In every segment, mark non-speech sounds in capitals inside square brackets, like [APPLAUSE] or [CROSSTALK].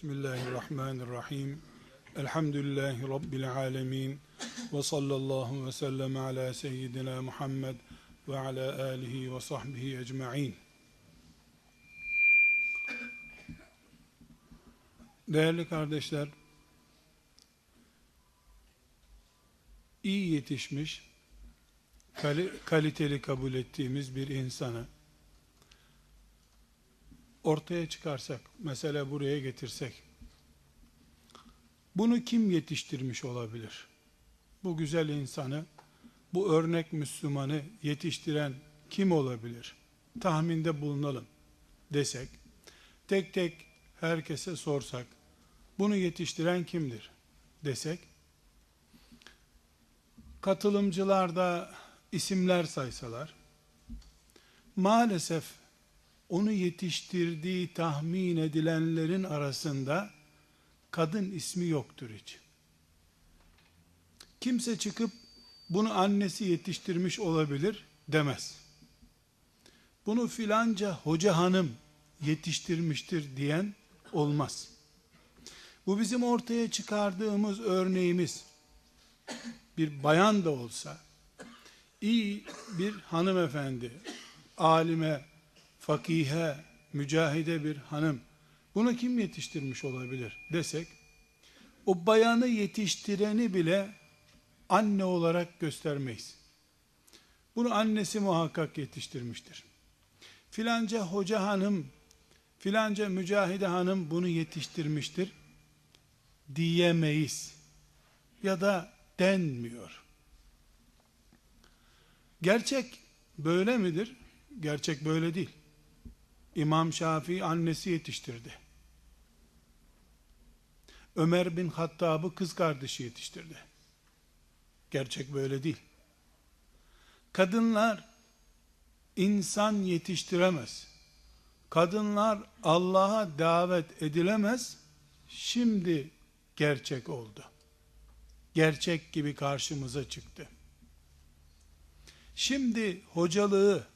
Bismillahirrahmanirrahim. Elhamdülillahi Rabbil alemin. Ve sallallahu ve sellem ala seyyidina Muhammed ve ala alihi ve sahbihi ecma'in. Değerli kardeşler, iyi yetişmiş, kaliteli kabul ettiğimiz bir insanı ortaya çıkarsak, mesela buraya getirsek, bunu kim yetiştirmiş olabilir? Bu güzel insanı, bu örnek Müslümanı yetiştiren kim olabilir? Tahminde bulunalım desek, tek tek herkese sorsak, bunu yetiştiren kimdir desek, katılımcılarda isimler saysalar, maalesef onu yetiştirdiği tahmin edilenlerin arasında kadın ismi yoktur hiç. Kimse çıkıp bunu annesi yetiştirmiş olabilir demez. Bunu filanca hoca hanım yetiştirmiştir diyen olmaz. Bu bizim ortaya çıkardığımız örneğimiz bir bayan da olsa iyi bir hanımefendi, alime, fakihe, mücahide bir hanım, bunu kim yetiştirmiş olabilir desek, o bayanı yetiştireni bile anne olarak göstermeyiz. Bunu annesi muhakkak yetiştirmiştir. Filanca hoca hanım, filanca mücahide hanım bunu yetiştirmiştir diyemeyiz. Ya da denmiyor. Gerçek böyle midir? Gerçek böyle değil. İmam Şafii annesi yetiştirdi. Ömer bin Hattab'ı kız kardeşi yetiştirdi. Gerçek böyle değil. Kadınlar insan yetiştiremez. Kadınlar Allah'a davet edilemez. Şimdi gerçek oldu. Gerçek gibi karşımıza çıktı. Şimdi hocalığı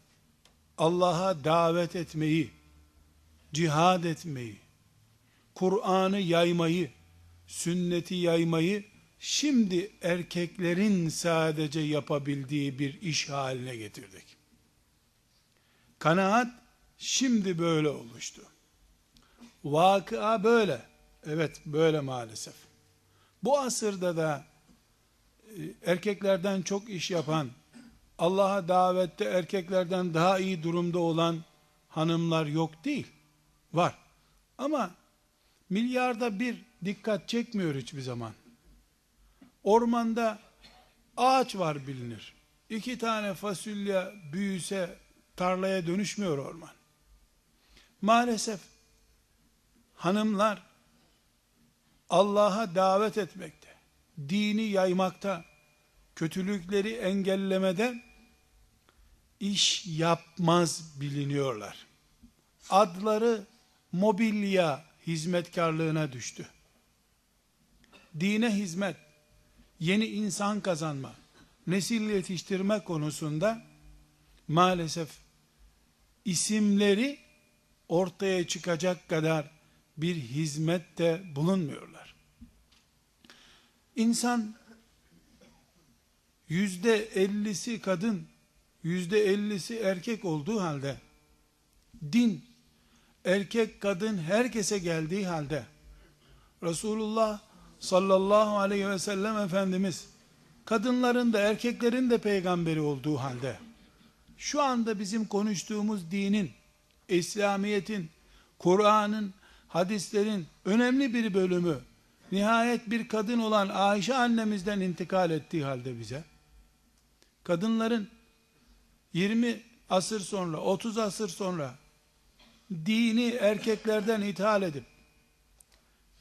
Allah'a davet etmeyi, cihad etmeyi, Kur'an'ı yaymayı, sünneti yaymayı şimdi erkeklerin sadece yapabildiği bir iş haline getirdik. Kanaat şimdi böyle oluştu. Vakıa böyle. Evet böyle maalesef. Bu asırda da e, erkeklerden çok iş yapan Allah'a davette erkeklerden daha iyi durumda olan hanımlar yok değil. Var. Ama milyarda bir dikkat çekmiyor hiçbir zaman. Ormanda ağaç var bilinir. İki tane fasulye büyüse tarlaya dönüşmüyor orman. Maalesef hanımlar Allah'a davet etmekte, dini yaymakta, kötülükleri engellemede iş yapmaz biliniyorlar. Adları mobilya hizmetkarlığına düştü. Dine hizmet, yeni insan kazanma, nesil yetiştirme konusunda maalesef isimleri ortaya çıkacak kadar bir hizmette bulunmuyorlar. İnsan yüzde ellisi kadın, yüzde ellisi erkek olduğu halde, din, erkek kadın herkese geldiği halde, Resulullah sallallahu aleyhi ve sellem Efendimiz, kadınların da erkeklerin de peygamberi olduğu halde, şu anda bizim konuştuğumuz dinin, İslamiyet'in, Kur'an'ın, hadislerin önemli bir bölümü, nihayet bir kadın olan Ayşe annemizden intikal ettiği halde bize, kadınların 20 asır sonra, 30 asır sonra dini erkeklerden ithal edip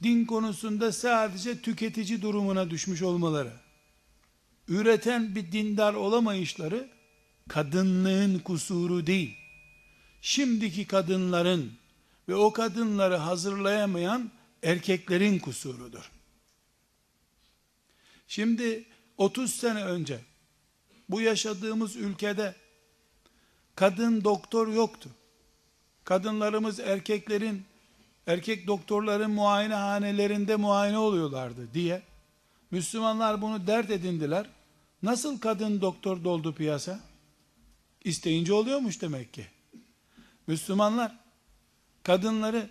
din konusunda sadece tüketici durumuna düşmüş olmaları, üreten bir dindar olamayışları kadınlığın kusuru değil. Şimdiki kadınların ve o kadınları hazırlayamayan erkeklerin kusurudur. Şimdi 30 sene önce bu yaşadığımız ülkede kadın doktor yoktu. Kadınlarımız erkeklerin erkek doktorların muayenehanelerinde muayene oluyorlardı diye Müslümanlar bunu dert edindiler. Nasıl kadın doktor doldu piyasa? İsteyince oluyormuş demek ki. Müslümanlar kadınları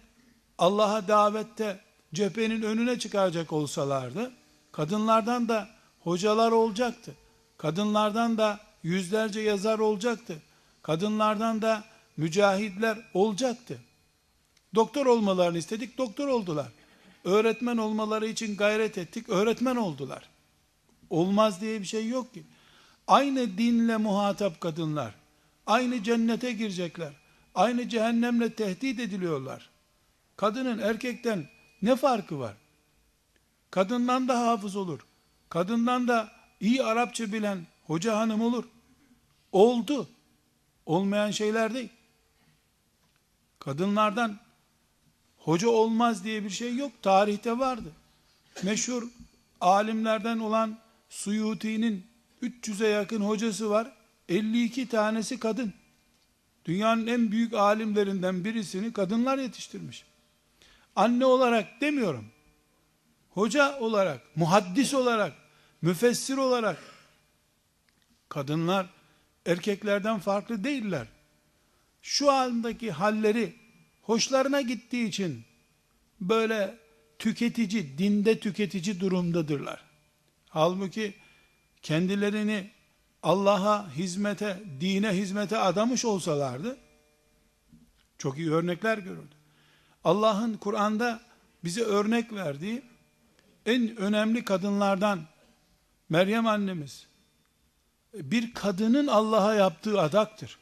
Allah'a davette cephenin önüne çıkaracak olsalardı, kadınlardan da hocalar olacaktı. Kadınlardan da yüzlerce yazar olacaktı. Kadınlardan da mücahitler olacaktı. Doktor olmalarını istedik, doktor oldular. Öğretmen olmaları için gayret ettik, öğretmen oldular. Olmaz diye bir şey yok ki. Aynı dinle muhatap kadınlar, aynı cennete girecekler, aynı cehennemle tehdit ediliyorlar. Kadının erkekten ne farkı var? Kadından da hafız olur. Kadından da iyi Arapça bilen hoca hanım olur. Oldu. Olmayan şeyler değil. Kadınlardan hoca olmaz diye bir şey yok. Tarihte vardı. Meşhur alimlerden olan Suyuti'nin 300'e yakın hocası var. 52 tanesi kadın. Dünyanın en büyük alimlerinden birisini kadınlar yetiştirmiş. Anne olarak demiyorum. Hoca olarak, muhaddis olarak, müfessir olarak kadınlar erkeklerden farklı değiller. Şu andaki halleri hoşlarına gittiği için böyle tüketici, dinde tüketici durumdadırlar. Halbuki kendilerini Allah'a hizmete, dine hizmete adamış olsalardı, çok iyi örnekler görürdü. Allah'ın Kur'an'da bize örnek verdiği en önemli kadınlardan Meryem annemiz bir kadının Allah'a yaptığı adaktır.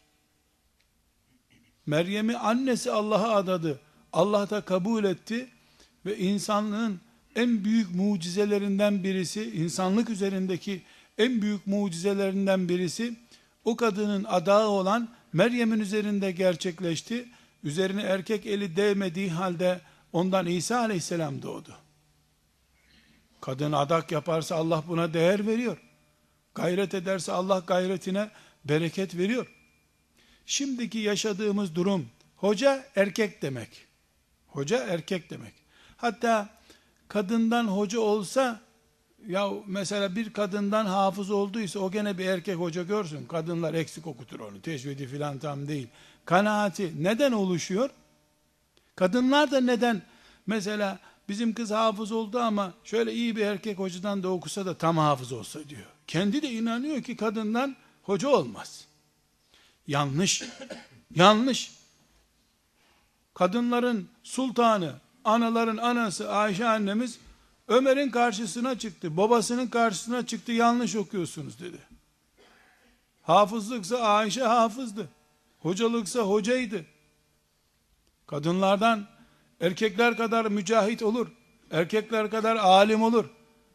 Meryem'i annesi Allah'a adadı. Allah da kabul etti ve insanlığın en büyük mucizelerinden birisi, insanlık üzerindeki en büyük mucizelerinden birisi o kadının adağı olan Meryem'in üzerinde gerçekleşti. Üzerine erkek eli değmediği halde ondan İsa aleyhisselam doğdu. Kadın adak yaparsa Allah buna değer veriyor. Gayret ederse Allah gayretine bereket veriyor. Şimdiki yaşadığımız durum hoca erkek demek. Hoca erkek demek. Hatta kadından hoca olsa ya mesela bir kadından hafız olduysa o gene bir erkek hoca görsün. Kadınlar eksik okutur onu. Teşvidi filan tam değil. Kanaati neden oluşuyor? Kadınlar da neden mesela bizim kız hafız oldu ama şöyle iyi bir erkek hocadan da okusa da tam hafız olsa diyor. Kendi de inanıyor ki kadından hoca olmaz. Yanlış. [CLEARS THROAT] Yanlış. Kadınların sultanı, anaların anası Ayşe annemiz Ömer'in karşısına çıktı. Babasının karşısına çıktı. Yanlış okuyorsunuz dedi. Hafızlıksa Ayşe hafızdı. Hocalıksa hocaydı. Kadınlardan erkekler kadar mücahit olur. Erkekler kadar alim olur.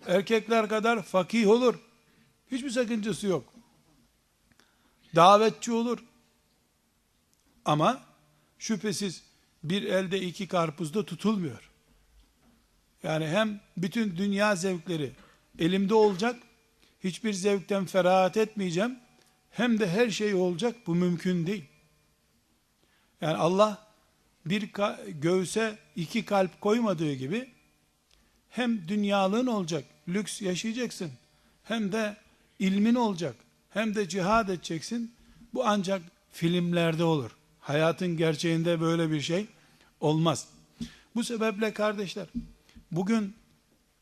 Erkekler kadar fakih olur. Hiçbir sakıncası yok. Davetçi olur. Ama şüphesiz bir elde iki karpuzda tutulmuyor. Yani hem bütün dünya zevkleri elimde olacak, hiçbir zevkten ferahat etmeyeceğim, hem de her şey olacak, bu mümkün değil. Yani Allah bir göğse iki kalp koymadığı gibi, hem dünyalığın olacak, lüks yaşayacaksın, hem de ilmin olacak, hem de cihad edeceksin, bu ancak filmlerde olur. Hayatın gerçeğinde böyle bir şey olmaz. Bu sebeple kardeşler, bugün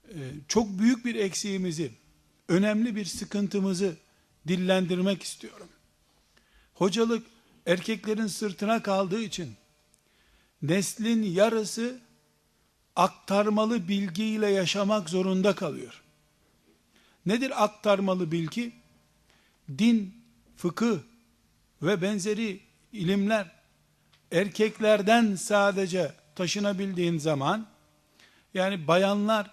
e, çok büyük bir eksiğimizi, önemli bir sıkıntımızı dillendirmek istiyorum. Hocalık erkeklerin sırtına kaldığı için neslin yarısı aktarmalı bilgiyle yaşamak zorunda kalıyor. Nedir aktarmalı bilgi? Din, fıkıh ve benzeri ilimler erkeklerden sadece taşınabildiğin zaman yani bayanlar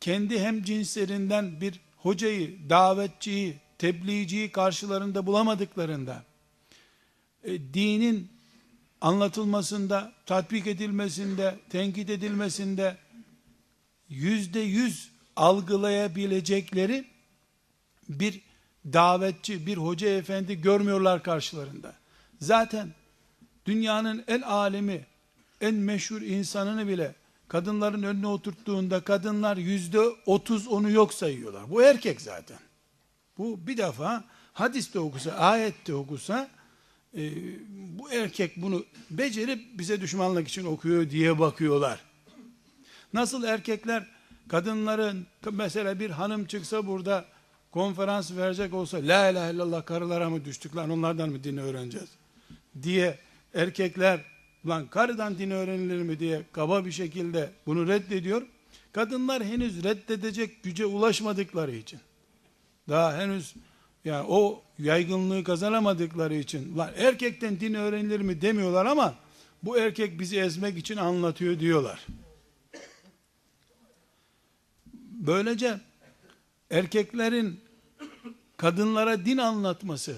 kendi hem cinslerinden bir hocayı, davetçiyi, tebliğciyi karşılarında bulamadıklarında e, dinin anlatılmasında, tatbik edilmesinde, tenkit edilmesinde yüzde yüz algılayabilecekleri bir davetçi, bir hoca efendi görmüyorlar karşılarında. Zaten dünyanın en alemi en meşhur insanını bile kadınların önüne oturttuğunda kadınlar yüzde otuz onu yok sayıyorlar. Bu erkek zaten. Bu bir defa hadiste okusa, ayette okusa e, bu erkek bunu becerip bize düşmanlık için okuyor diye bakıyorlar. Nasıl erkekler kadınların mesela bir hanım çıksa burada konferans verecek olsa la ilahe illallah karılara mı düştük lan onlardan mı dini öğreneceğiz diye erkekler lan karıdan din öğrenilir mi diye kaba bir şekilde bunu reddediyor. Kadınlar henüz reddedecek güce ulaşmadıkları için daha henüz yani o yaygınlığı kazanamadıkları için lan erkekten din öğrenilir mi demiyorlar ama bu erkek bizi ezmek için anlatıyor diyorlar. Böylece erkeklerin kadınlara din anlatması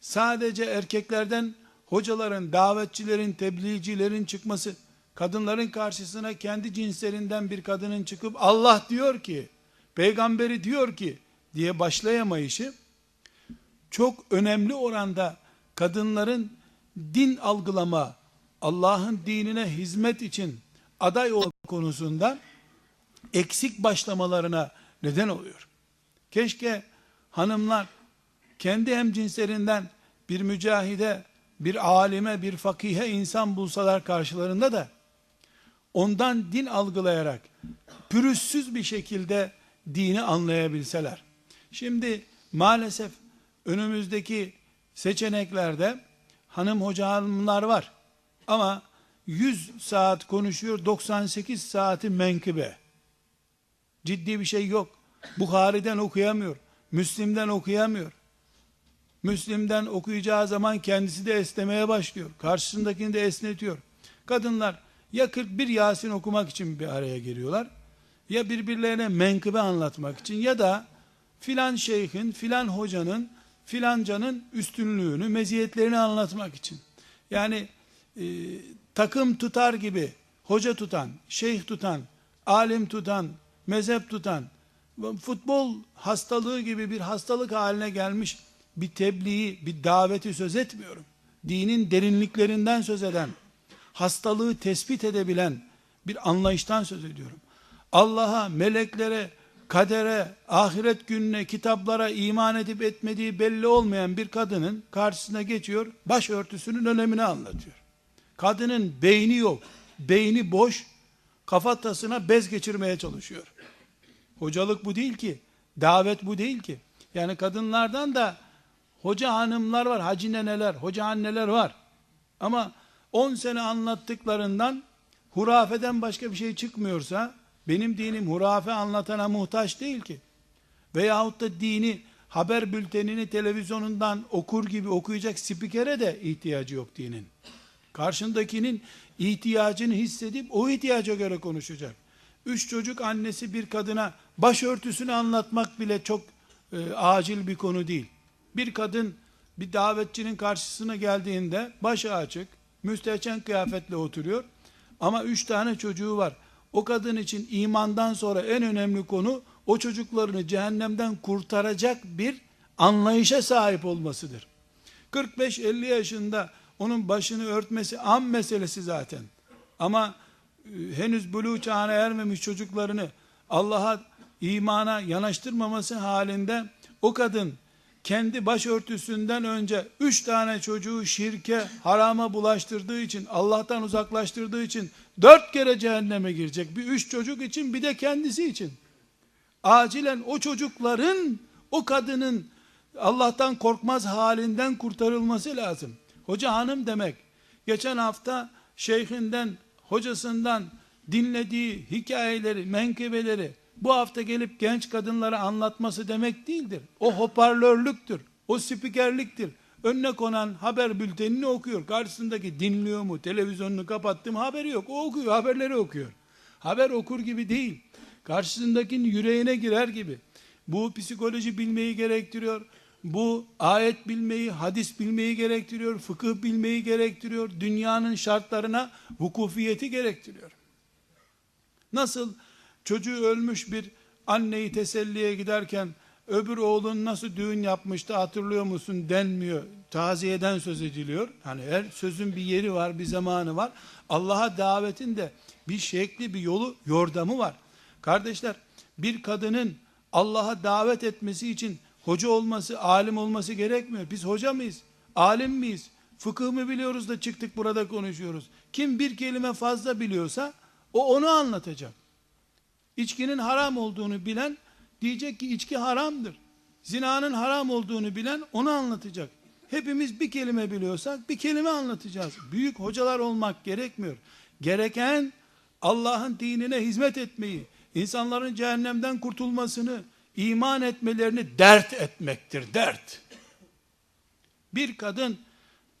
sadece erkeklerden hocaların, davetçilerin, tebliğcilerin çıkması, kadınların karşısına kendi cinslerinden bir kadının çıkıp Allah diyor ki, peygamberi diyor ki diye başlayamayışı çok önemli oranda kadınların din algılama, Allah'ın dinine hizmet için aday olma konusunda eksik başlamalarına neden oluyor. Keşke hanımlar kendi hem cinslerinden bir mücahide, bir alime, bir fakihe insan bulsalar karşılarında da ondan din algılayarak pürüzsüz bir şekilde dini anlayabilseler. Şimdi maalesef önümüzdeki seçeneklerde hanım hoca hanımlar var. Ama 100 saat konuşuyor 98 saati menkıbe. Ciddi bir şey yok. Bukhari'den okuyamıyor. Müslim'den okuyamıyor. Müslim'den okuyacağı zaman kendisi de esnemeye başlıyor. Karşısındakini de esnetiyor. Kadınlar ya 41 Yasin okumak için bir araya giriyorlar. Ya birbirlerine menkıbe anlatmak için ya da filan şeyhin, filan hocanın, filancanın üstünlüğünü, meziyetlerini anlatmak için. Yani e, takım tutar gibi hoca tutan, şeyh tutan, alim tutan, mezhep tutan, futbol hastalığı gibi bir hastalık haline gelmiş bir tebliği, bir daveti söz etmiyorum. Dinin derinliklerinden söz eden, hastalığı tespit edebilen bir anlayıştan söz ediyorum. Allah'a, meleklere, kadere, ahiret gününe, kitaplara iman edip etmediği belli olmayan bir kadının karşısına geçiyor, başörtüsünün önemini anlatıyor. Kadının beyni yok, beyni boş, kafatasına bez geçirmeye çalışıyor. Hocalık bu değil ki, davet bu değil ki. Yani kadınlardan da hoca hanımlar var, hacı neneler, hoca anneler var. Ama 10 sene anlattıklarından hurafeden başka bir şey çıkmıyorsa, benim dinim hurafe anlatana muhtaç değil ki. Veyahut da dini haber bültenini televizyonundan okur gibi okuyacak spikere de ihtiyacı yok dinin. Karşındakinin ihtiyacını hissedip o ihtiyaca göre konuşacak. Üç çocuk annesi bir kadına başörtüsünü anlatmak bile çok e, acil bir konu değil. Bir kadın bir davetçinin karşısına geldiğinde başı açık, müstehcen kıyafetle oturuyor. Ama üç tane çocuğu var. O kadın için imandan sonra en önemli konu o çocuklarını cehennemden kurtaracak bir anlayışa sahip olmasıdır. 45-50 yaşında onun başını örtmesi an meselesi zaten. Ama henüz buluğ çağına ermemiş çocuklarını Allah'a imana yanaştırmaması halinde o kadın kendi başörtüsünden önce üç tane çocuğu şirke, harama bulaştırdığı için, Allah'tan uzaklaştırdığı için dört kere cehenneme girecek. Bir üç çocuk için bir de kendisi için. Acilen o çocukların, o kadının Allah'tan korkmaz halinden kurtarılması lazım. Hoca hanım demek, geçen hafta şeyhinden, hocasından dinlediği hikayeleri, menkebeleri, bu hafta gelip genç kadınlara anlatması demek değildir. O hoparlörlüktür. O spikerliktir. Önüne konan haber bültenini okuyor. Karşısındaki dinliyor mu, televizyonunu kapattım haberi yok. O okuyor, haberleri okuyor. Haber okur gibi değil. Karşısındakinin yüreğine girer gibi. Bu psikoloji bilmeyi gerektiriyor. Bu ayet bilmeyi, hadis bilmeyi gerektiriyor. Fıkıh bilmeyi gerektiriyor. Dünyanın şartlarına vukufiyeti gerektiriyor. Nasıl çocuğu ölmüş bir anneyi teselliye giderken öbür oğlun nasıl düğün yapmıştı hatırlıyor musun denmiyor. Taziyeden söz ediliyor. Hani her sözün bir yeri var, bir zamanı var. Allah'a davetin de bir şekli, bir yolu, yordamı var. Kardeşler, bir kadının Allah'a davet etmesi için hoca olması, alim olması gerekmiyor. Biz hoca mıyız? Alim miyiz? Fıkıh mı biliyoruz da çıktık burada konuşuyoruz. Kim bir kelime fazla biliyorsa o onu anlatacak. İçkinin haram olduğunu bilen diyecek ki içki haramdır. Zinanın haram olduğunu bilen onu anlatacak. Hepimiz bir kelime biliyorsak bir kelime anlatacağız. Büyük hocalar olmak gerekmiyor. Gereken Allah'ın dinine hizmet etmeyi, insanların cehennemden kurtulmasını, iman etmelerini dert etmektir, dert. Bir kadın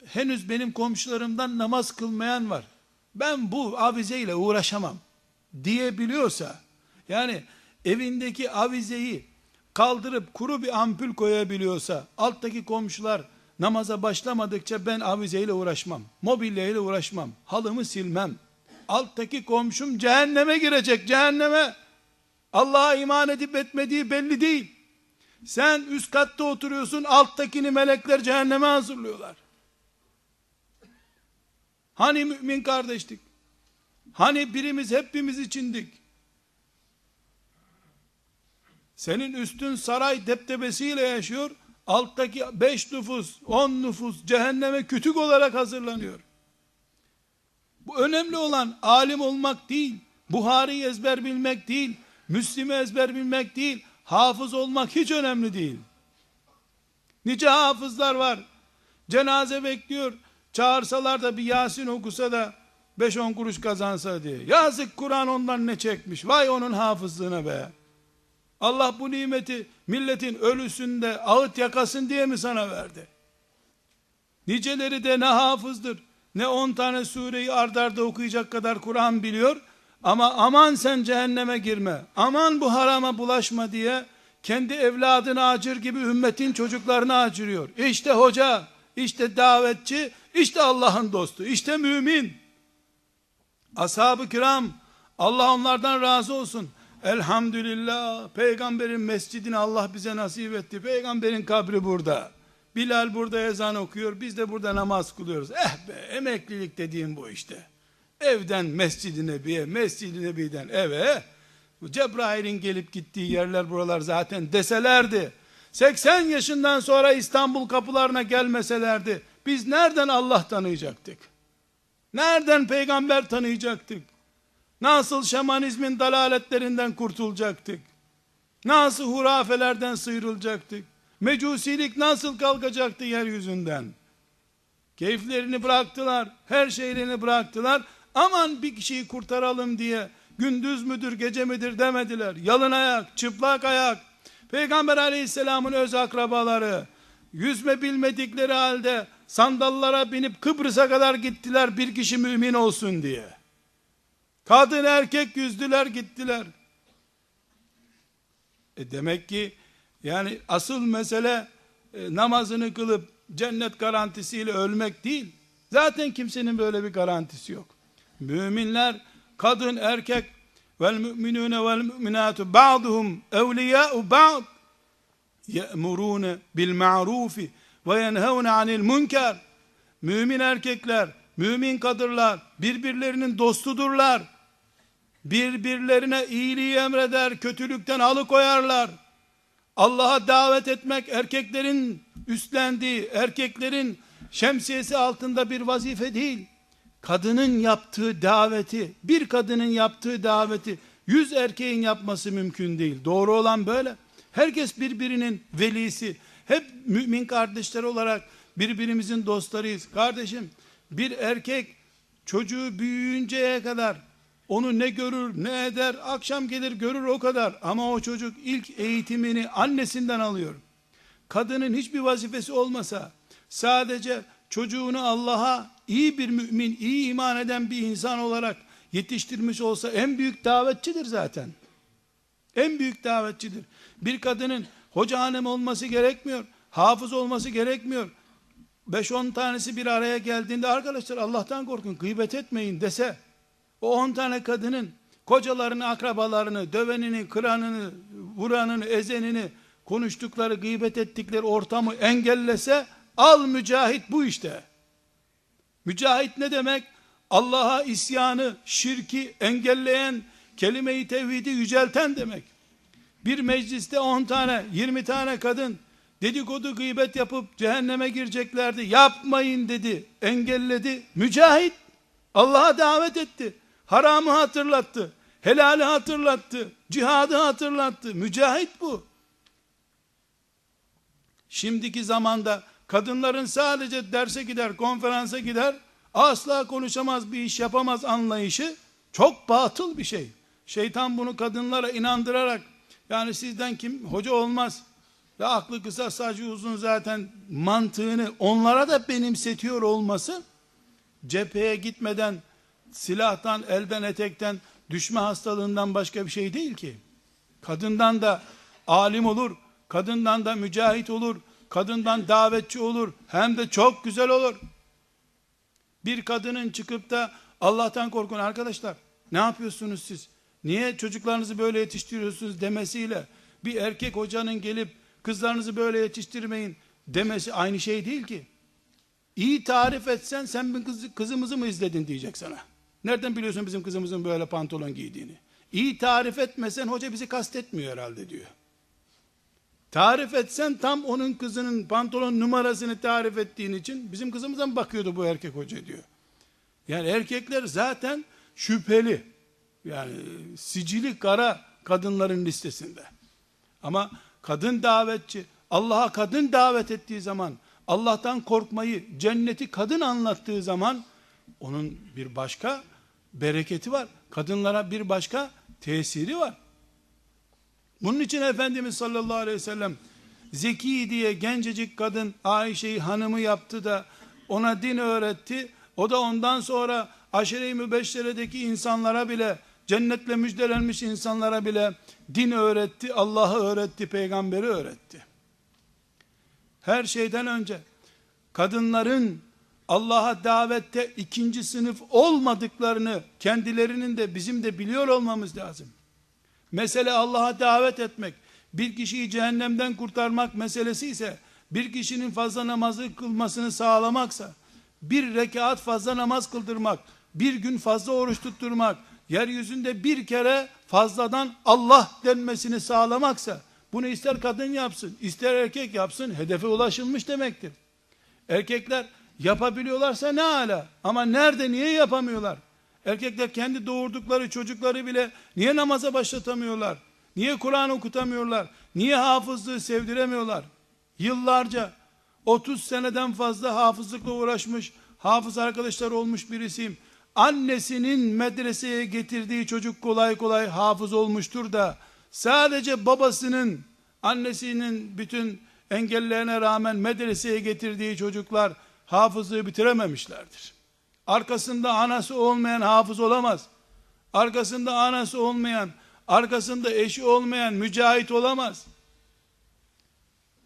henüz benim komşularımdan namaz kılmayan var. Ben bu avizeyle uğraşamam diyebiliyorsa yani evindeki avizeyi kaldırıp kuru bir ampul koyabiliyorsa alttaki komşular namaza başlamadıkça ben avizeyle uğraşmam. Mobilyayla uğraşmam. Halımı silmem. Alttaki komşum cehenneme girecek cehenneme. Allah'a iman edip etmediği belli değil. Sen üst katta oturuyorsun alttakini melekler cehenneme hazırlıyorlar. Hani mümin kardeşlik? Hani birimiz hepimiz içindik? Senin üstün saray deptebesiyle yaşıyor. Alttaki beş nüfus, on nüfus cehenneme kütük olarak hazırlanıyor. Bu önemli olan alim olmak değil, Buhari ezber bilmek değil, Müslim'i ezber bilmek değil, hafız olmak hiç önemli değil. Nice hafızlar var. Cenaze bekliyor. Çağırsalar da bir Yasin okusa da 5-10 kuruş kazansa diye. Yazık Kur'an ondan ne çekmiş. Vay onun hafızlığına be. Allah bu nimeti milletin ölüsünde ağıt yakasın diye mi sana verdi? Niceleri de ne hafızdır, ne on tane sureyi ardarda okuyacak kadar Kur'an biliyor, ama aman sen cehenneme girme, aman bu harama bulaşma diye, kendi evladını acır gibi ümmetin çocuklarını acırıyor. İşte hoca, işte davetçi, işte Allah'ın dostu, işte mümin. Ashab-ı kiram, Allah onlardan razı olsun. Elhamdülillah peygamberin mescidini Allah bize nasip etti. Peygamberin kabri burada. Bilal burada ezan okuyor. Biz de burada namaz kılıyoruz. Eh be emeklilik dediğim bu işte. Evden mescid-i nebiye, mescid-i nebiden eve. Cebrail'in gelip gittiği yerler buralar zaten deselerdi. 80 yaşından sonra İstanbul kapılarına gelmeselerdi. Biz nereden Allah tanıyacaktık? Nereden peygamber tanıyacaktık? Nasıl şamanizmin dalaletlerinden kurtulacaktık? Nasıl hurafelerden sıyrılacaktık? Mecusilik nasıl kalkacaktı yeryüzünden? Keyiflerini bıraktılar, her şeylerini bıraktılar. Aman bir kişiyi kurtaralım diye gündüz müdür gece midir demediler. Yalın ayak, çıplak ayak. Peygamber aleyhisselamın öz akrabaları yüzme bilmedikleri halde sandallara binip Kıbrıs'a kadar gittiler bir kişi mümin olsun diye. Kadın erkek yüzdüler gittiler. E demek ki yani asıl mesele e, namazını kılıp cennet garantisiyle ölmek değil. Zaten kimsenin böyle bir garantisi yok. Müminler kadın erkek vel müminune vel müminatu ba'duhum evliya'u ba'd ye'murune bil ma'rufi ve yenhevne anil münker mümin erkekler mümin kadınlar birbirlerinin dostudurlar birbirlerine iyiliği emreder, kötülükten alıkoyarlar. Allah'a davet etmek erkeklerin üstlendiği, erkeklerin şemsiyesi altında bir vazife değil. Kadının yaptığı daveti, bir kadının yaptığı daveti yüz erkeğin yapması mümkün değil. Doğru olan böyle. Herkes birbirinin velisi. Hep mümin kardeşler olarak birbirimizin dostlarıyız. Kardeşim bir erkek çocuğu büyüyünceye kadar onu ne görür ne eder akşam gelir görür o kadar ama o çocuk ilk eğitimini annesinden alıyor. Kadının hiçbir vazifesi olmasa sadece çocuğunu Allah'a iyi bir mümin, iyi iman eden bir insan olarak yetiştirmiş olsa en büyük davetçidir zaten. En büyük davetçidir. Bir kadının hoca hanım olması gerekmiyor. Hafız olması gerekmiyor. 5-10 tanesi bir araya geldiğinde arkadaşlar Allah'tan korkun gıybet etmeyin dese o on tane kadının kocalarını, akrabalarını, dövenini, kıranını, vuranını, ezenini konuştukları, gıybet ettikleri ortamı engellese, al mücahit bu işte. Mücahit ne demek? Allah'a isyanı, şirki engelleyen, kelime-i tevhidi yücelten demek. Bir mecliste 10 tane, 20 tane kadın dedikodu gıybet yapıp cehenneme gireceklerdi. Yapmayın dedi, engelledi. Mücahit Allah'a davet etti. Haramı hatırlattı. Helali hatırlattı. Cihadı hatırlattı. Mücahit bu. Şimdiki zamanda kadınların sadece derse gider, konferansa gider, asla konuşamaz bir iş yapamaz anlayışı çok batıl bir şey. Şeytan bunu kadınlara inandırarak yani sizden kim hoca olmaz ve aklı kısa sadece uzun zaten mantığını onlara da benimsetiyor olması cepheye gitmeden silahtan, elden, etekten, düşme hastalığından başka bir şey değil ki. Kadından da alim olur, kadından da mücahit olur, kadından davetçi olur, hem de çok güzel olur. Bir kadının çıkıp da Allah'tan korkun arkadaşlar, ne yapıyorsunuz siz? Niye çocuklarınızı böyle yetiştiriyorsunuz demesiyle, bir erkek hocanın gelip kızlarınızı böyle yetiştirmeyin demesi aynı şey değil ki. İyi tarif etsen sen bir kız, kızımızı mı izledin diyecek sana. Nereden biliyorsun bizim kızımızın böyle pantolon giydiğini? İyi tarif etmesen hoca bizi kastetmiyor herhalde diyor. Tarif etsen tam onun kızının pantolon numarasını tarif ettiğin için bizim kızımıza mı bakıyordu bu erkek hoca diyor. Yani erkekler zaten şüpheli. Yani sicili kara kadınların listesinde. Ama kadın davetçi Allah'a kadın davet ettiği zaman Allah'tan korkmayı, cenneti kadın anlattığı zaman onun bir başka bereketi var. Kadınlara bir başka tesiri var. Bunun için Efendimiz sallallahu aleyhi ve sellem Zeki diye gencecik kadın Ayşe'yi hanımı yaptı da ona din öğretti. O da ondan sonra aşire-i mübeşşeredeki insanlara bile cennetle müjdelenmiş insanlara bile din öğretti, Allah'ı öğretti, peygamberi öğretti. Her şeyden önce kadınların Allah'a davette ikinci sınıf olmadıklarını kendilerinin de bizim de biliyor olmamız lazım. Mesele Allah'a davet etmek, bir kişiyi cehennemden kurtarmak meselesi ise, bir kişinin fazla namazı kılmasını sağlamaksa, bir rekat fazla namaz kıldırmak, bir gün fazla oruç tutturmak, yeryüzünde bir kere fazladan Allah denmesini sağlamaksa, bunu ister kadın yapsın, ister erkek yapsın, hedefe ulaşılmış demektir. Erkekler yapabiliyorlarsa ne ala, ama nerede niye yapamıyorlar? Erkekler kendi doğurdukları çocukları bile niye namaza başlatamıyorlar? Niye Kur'an okutamıyorlar? Niye hafızlığı sevdiremiyorlar? Yıllarca 30 seneden fazla hafızlıkla uğraşmış, hafız arkadaşlar olmuş birisiyim. Annesinin medreseye getirdiği çocuk kolay kolay hafız olmuştur da sadece babasının annesinin bütün engellerine rağmen medreseye getirdiği çocuklar hafızlığı bitirememişlerdir. Arkasında anası olmayan hafız olamaz. Arkasında anası olmayan, arkasında eşi olmayan mücahit olamaz.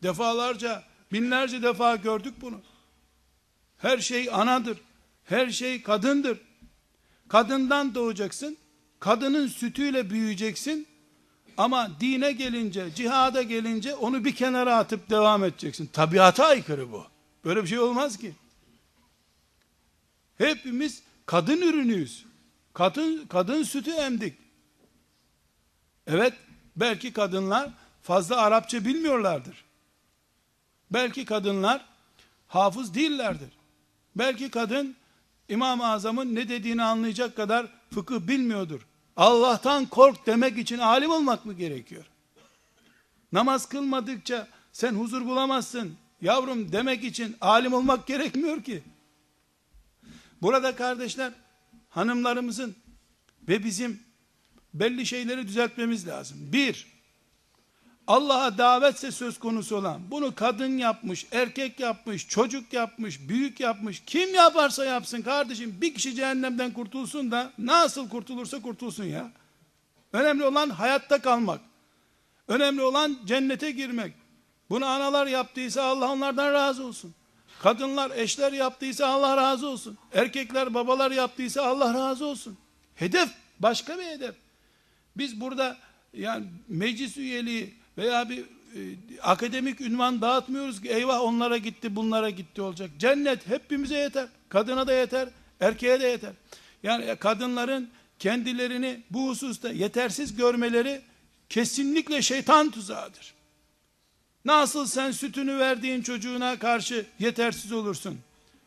Defalarca, binlerce defa gördük bunu. Her şey anadır. Her şey kadındır. Kadından doğacaksın. Kadının sütüyle büyüyeceksin. Ama dine gelince, cihada gelince onu bir kenara atıp devam edeceksin. Tabiata aykırı bu. Böyle bir şey olmaz ki. Hepimiz kadın ürünüyüz. Kadın, kadın sütü emdik. Evet, belki kadınlar fazla Arapça bilmiyorlardır. Belki kadınlar hafız değillerdir. Belki kadın İmam-ı Azam'ın ne dediğini anlayacak kadar fıkıh bilmiyordur. Allah'tan kork demek için alim olmak mı gerekiyor? Namaz kılmadıkça sen huzur bulamazsın. Yavrum demek için alim olmak gerekmiyor ki. Burada kardeşler hanımlarımızın ve bizim belli şeyleri düzeltmemiz lazım. Bir, Allah'a davetse söz konusu olan, bunu kadın yapmış, erkek yapmış, çocuk yapmış, büyük yapmış, kim yaparsa yapsın kardeşim, bir kişi cehennemden kurtulsun da, nasıl kurtulursa kurtulsun ya. Önemli olan hayatta kalmak. Önemli olan cennete girmek. Bunu analar yaptıysa Allah onlardan razı olsun. Kadınlar, eşler yaptıysa Allah razı olsun. Erkekler, babalar yaptıysa Allah razı olsun. Hedef başka bir hedef. Biz burada yani meclis üyeliği veya bir akademik ünvan dağıtmıyoruz ki eyvah onlara gitti bunlara gitti olacak. Cennet hepimize yeter. Kadına da yeter, erkeğe de yeter. Yani kadınların kendilerini bu hususta yetersiz görmeleri kesinlikle şeytan tuzağıdır. Nasıl sen sütünü verdiğin çocuğuna karşı yetersiz olursun?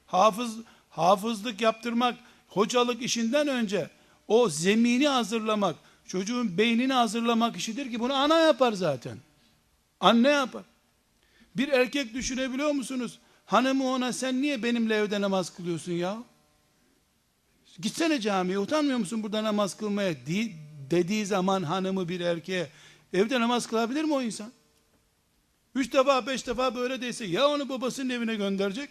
Hafız hafızlık yaptırmak, hocalık işinden önce o zemini hazırlamak, çocuğun beynini hazırlamak işidir ki bunu ana yapar zaten. Anne yapar. Bir erkek düşünebiliyor musunuz? Hanımı ona sen niye benimle evde namaz kılıyorsun ya? Gitsene camiye utanmıyor musun burada namaz kılmaya dediği zaman hanımı bir erkeğe evde namaz kılabilir mi o insan? Üç defa beş defa böyle değilse ya onu babasının evine gönderecek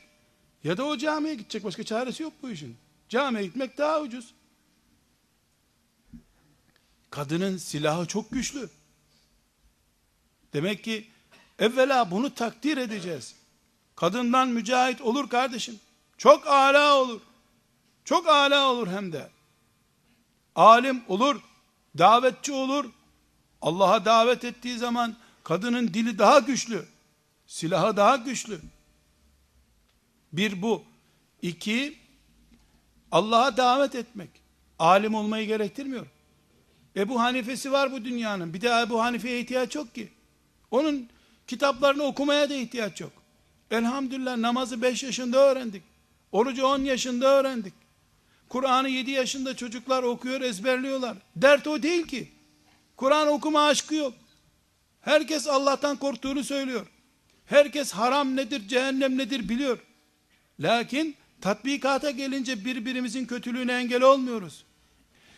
ya da o camiye gidecek. Başka çaresi yok bu işin. Camiye gitmek daha ucuz. Kadının silahı çok güçlü. Demek ki evvela bunu takdir edeceğiz. Kadından mücahit olur kardeşim. Çok âlâ olur. Çok âlâ olur hem de. Alim olur, davetçi olur. Allah'a davet ettiği zaman kadının dili daha güçlü. Silahı daha güçlü. Bir bu. İki, Allah'a davet etmek. Alim olmayı gerektirmiyor. Ebu Hanife'si var bu dünyanın. Bir de Ebu Hanife'ye ihtiyaç yok ki. Onun kitaplarını okumaya da ihtiyaç yok. Elhamdülillah namazı 5 yaşında öğrendik. Orucu 10 yaşında öğrendik. Kur'an'ı 7 yaşında çocuklar okuyor, ezberliyorlar. Dert o değil ki. Kur'an okuma aşkı yok. Herkes Allah'tan korktuğunu söylüyor. Herkes haram nedir, cehennem nedir biliyor. Lakin tatbikata gelince birbirimizin kötülüğüne engel olmuyoruz.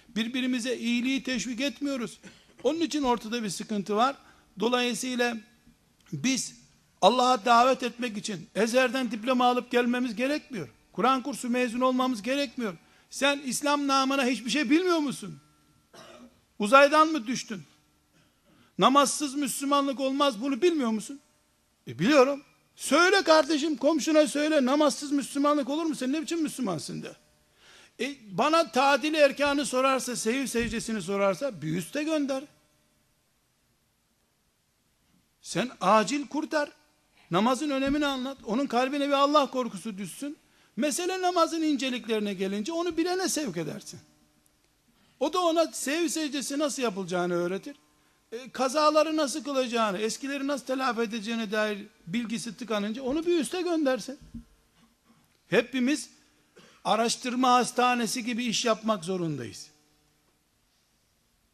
Birbirimize iyiliği teşvik etmiyoruz. Onun için ortada bir sıkıntı var. Dolayısıyla biz Allah'a davet etmek için ezerden diploma alıp gelmemiz gerekmiyor. Kur'an kursu mezun olmamız gerekmiyor. Sen İslam namına hiçbir şey bilmiyor musun? Uzaydan mı düştün? Namazsız Müslümanlık olmaz bunu bilmiyor musun? E biliyorum. Söyle kardeşim komşuna söyle namazsız Müslümanlık olur mu? Sen ne biçim Müslümansın de. E, bana tadili erkanı sorarsa, sehiv secdesini sorarsa bir üste gönder. Sen acil kurtar. Namazın önemini anlat. Onun kalbine bir Allah korkusu düşsün. Mesele namazın inceliklerine gelince onu bilene sevk edersin. O da ona sev secdesi nasıl yapılacağını öğretir. E, kazaları nasıl kılacağını, eskileri nasıl telafi edeceğine dair bilgisi tıkanınca onu bir üste göndersin. Hepimiz araştırma hastanesi gibi iş yapmak zorundayız.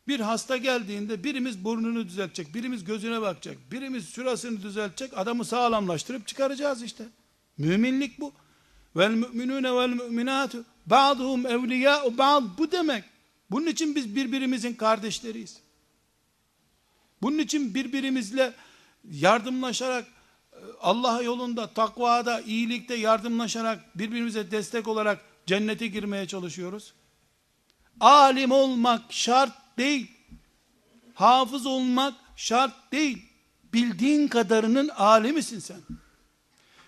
Bir hasta geldiğinde birimiz burnunu düzeltecek, birimiz gözüne bakacak, birimiz şurasını düzeltecek, adamı sağlamlaştırıp çıkaracağız işte. Müminlik bu. Vel müminune vel müminatu ba'duhum evliya'u ba'd bu demek. Bunun için biz birbirimizin kardeşleriyiz. Bunun için birbirimizle yardımlaşarak Allah yolunda, takvada, iyilikte yardımlaşarak birbirimize destek olarak cennete girmeye çalışıyoruz. Alim olmak şart değil. Hafız olmak şart değil. Bildiğin kadarının alimisin sen.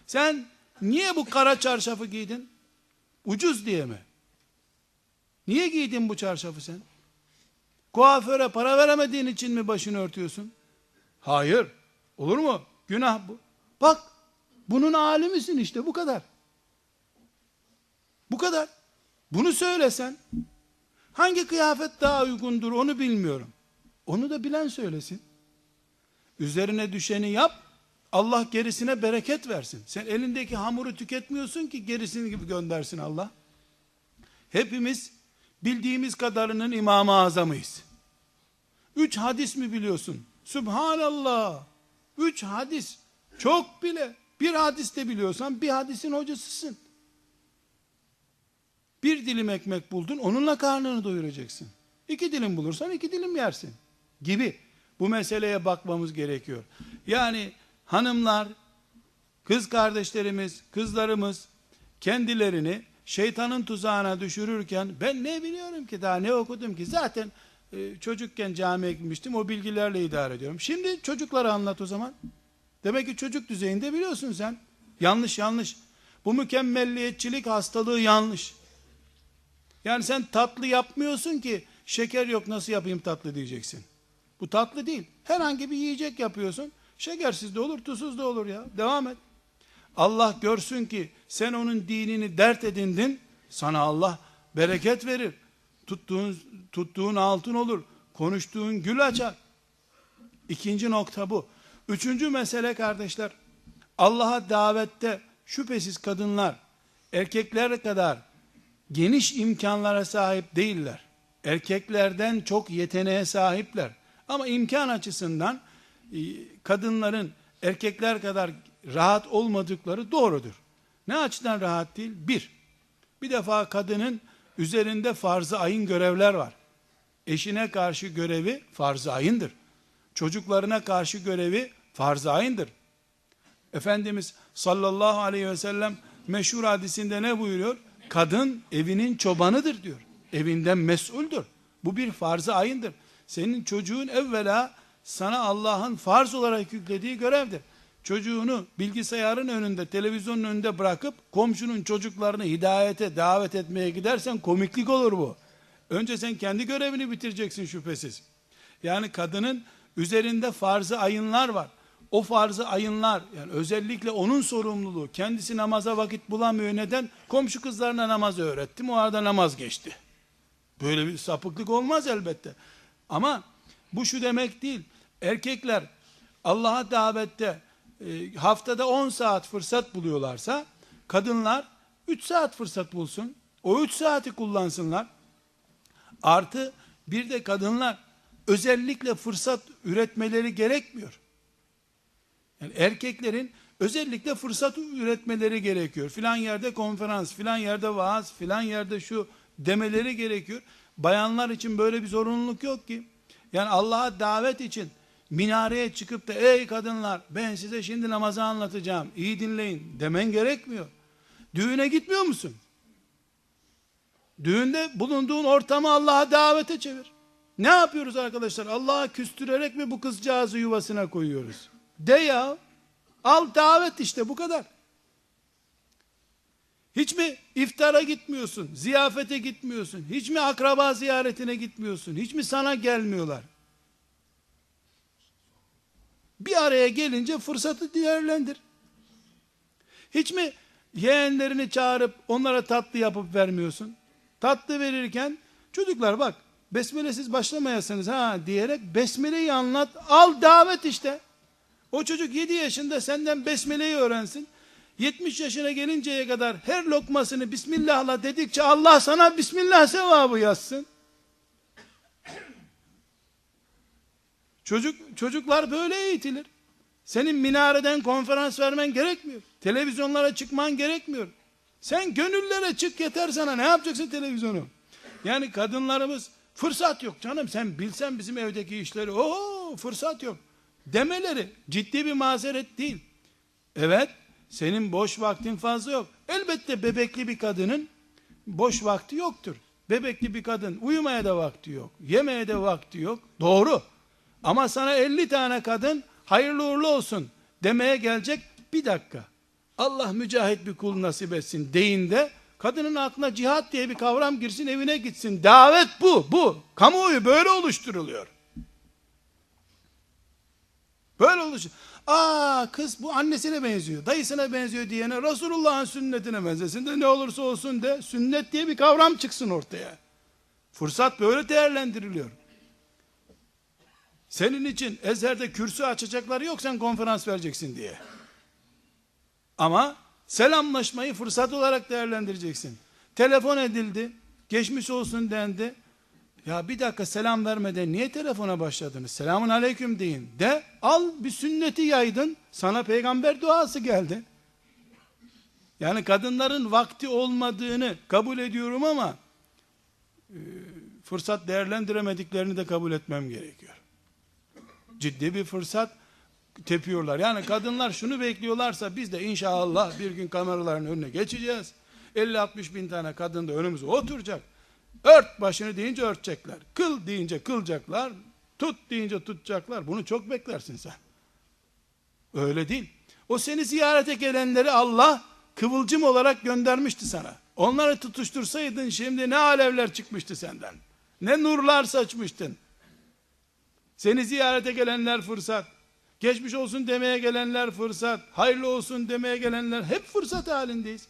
Sen niye bu kara çarşafı giydin? Ucuz diye mi? Niye giydin bu çarşafı sen? Kuaföre para veremediğin için mi başını örtüyorsun? Hayır. Olur mu? Günah bu. Bak bunun alimisin işte bu kadar. Bu kadar. Bunu söylesen hangi kıyafet daha uygundur onu bilmiyorum. Onu da bilen söylesin. Üzerine düşeni yap. Allah gerisine bereket versin. Sen elindeki hamuru tüketmiyorsun ki gerisini gibi göndersin Allah. Hepimiz bildiğimiz kadarının imamı azamıyız. Üç hadis mi biliyorsun? Subhanallah. Üç hadis. Çok bile. Bir hadis de biliyorsan bir hadisin hocasısın. Bir dilim ekmek buldun onunla karnını doyuracaksın. İki dilim bulursan iki dilim yersin. Gibi. Bu meseleye bakmamız gerekiyor. Yani hanımlar, kız kardeşlerimiz, kızlarımız kendilerini şeytanın tuzağına düşürürken ben ne biliyorum ki daha ne okudum ki zaten e, çocukken camiye gitmiştim o bilgilerle idare ediyorum. Şimdi çocuklara anlat o zaman. Demek ki çocuk düzeyinde biliyorsun sen. Yanlış yanlış. Bu mükemmelliyetçilik hastalığı yanlış. Yani sen tatlı yapmıyorsun ki şeker yok nasıl yapayım tatlı diyeceksin. Bu tatlı değil. Herhangi bir yiyecek yapıyorsun. Şekersiz de olur, tuzsuz da olur ya. Devam et. Allah görsün ki sen onun dinini dert edindin. Sana Allah bereket verir. Tuttuğun, tuttuğun altın olur. Konuştuğun gül açar. İkinci nokta bu. Üçüncü mesele kardeşler. Allah'a davette şüphesiz kadınlar erkekler kadar geniş imkanlara sahip değiller. Erkeklerden çok yeteneğe sahipler. Ama imkan açısından e, kadınların erkekler kadar rahat olmadıkları doğrudur. Ne açıdan rahat değil? Bir, bir defa kadının üzerinde farz-ı ayın görevler var. Eşine karşı görevi farz-ı ayındır. Çocuklarına karşı görevi farz-ı ayındır. Efendimiz sallallahu aleyhi ve sellem meşhur hadisinde ne buyuruyor? Kadın evinin çobanıdır diyor. Evinden mesuldür. Bu bir farz-ı ayındır. Senin çocuğun evvela sana Allah'ın farz olarak yüklediği görevdir. Çocuğunu bilgisayarın önünde, televizyonun önünde bırakıp komşunun çocuklarını hidayete davet etmeye gidersen komiklik olur bu. Önce sen kendi görevini bitireceksin şüphesiz. Yani kadının üzerinde farzı ayınlar var. O farzı ayınlar yani özellikle onun sorumluluğu. Kendisi namaza vakit bulamıyor neden? Komşu kızlarına namaz öğrettim. O arada namaz geçti. Böyle bir sapıklık olmaz elbette. Ama bu şu demek değil. Erkekler Allah'a davette e, haftada 10 saat fırsat buluyorlarsa kadınlar 3 saat fırsat bulsun. O 3 saati kullansınlar. Artı bir de kadınlar özellikle fırsat üretmeleri gerekmiyor. Yani erkeklerin özellikle fırsat üretmeleri gerekiyor. Filan yerde konferans, filan yerde vaaz, filan yerde şu demeleri gerekiyor. Bayanlar için böyle bir zorunluluk yok ki. Yani Allah'a davet için minareye çıkıp da ey kadınlar ben size şimdi namazı anlatacağım iyi dinleyin demen gerekmiyor. Düğüne gitmiyor musun? Düğünde bulunduğun ortamı Allah'a davete çevir. Ne yapıyoruz arkadaşlar? Allah'a küstürerek mi bu kızcağızı yuvasına koyuyoruz? De ya. Al davet işte bu kadar. Hiç mi iftara gitmiyorsun? Ziyafete gitmiyorsun? Hiç mi akraba ziyaretine gitmiyorsun? Hiç mi sana gelmiyorlar? Bir araya gelince fırsatı değerlendir. Hiç mi yeğenlerini çağırıp onlara tatlı yapıp vermiyorsun? Tatlı verirken çocuklar bak besmelesiz başlamayasınız ha diyerek besmeleyi anlat al davet işte. O çocuk 7 yaşında senden besmeleyi öğrensin. 70 yaşına gelinceye kadar her lokmasını Bismillah'la dedikçe Allah sana Bismillah sevabı yazsın. Çocuk çocuklar böyle eğitilir. Senin minareden konferans vermen gerekmiyor. Televizyonlara çıkman gerekmiyor. Sen gönüllere çık yeter sana. Ne yapacaksın televizyonu? Yani kadınlarımız fırsat yok canım sen bilsen bizim evdeki işleri. Oo fırsat yok. Demeleri ciddi bir mazeret değil. Evet senin boş vaktin fazla yok. Elbette bebekli bir kadının boş vakti yoktur. Bebekli bir kadın uyumaya da vakti yok. Yemeye de vakti yok. Doğru. Ama sana 50 tane kadın hayırlı uğurlu olsun demeye gelecek bir dakika. Allah mücahit bir kul nasip etsin deyinde kadının aklına cihat diye bir kavram girsin evine gitsin. Davet bu, bu. Kamuoyu böyle oluşturuluyor. Böyle oluşuyor. Aa kız bu annesine benziyor, dayısına benziyor diyene Resulullah'ın sünnetine benzesin de ne olursa olsun de sünnet diye bir kavram çıksın ortaya. Fırsat böyle değerlendiriliyor. Senin için ezerde kürsü açacakları yok sen konferans vereceksin diye. Ama selamlaşmayı fırsat olarak değerlendireceksin. Telefon edildi, geçmiş olsun dendi. Ya bir dakika selam vermeden niye telefona başladınız? Selamun aleyküm deyin. De al bir sünneti yaydın. Sana peygamber duası geldi. Yani kadınların vakti olmadığını kabul ediyorum ama e, fırsat değerlendiremediklerini de kabul etmem gerekiyor. Ciddi bir fırsat tepiyorlar. Yani kadınlar şunu bekliyorlarsa biz de inşallah bir gün kameraların önüne geçeceğiz. 50-60 bin tane kadın da önümüze oturacak. Ört başını deyince örtecekler. Kıl deyince kılacaklar. Tut deyince tutacaklar. Bunu çok beklersin sen. Öyle değil. O seni ziyarete gelenleri Allah kıvılcım olarak göndermişti sana. Onları tutuştursaydın şimdi ne alevler çıkmıştı senden. Ne nurlar saçmıştın. Seni ziyarete gelenler fırsat. Geçmiş olsun demeye gelenler fırsat, hayırlı olsun demeye gelenler hep fırsat halindeyiz.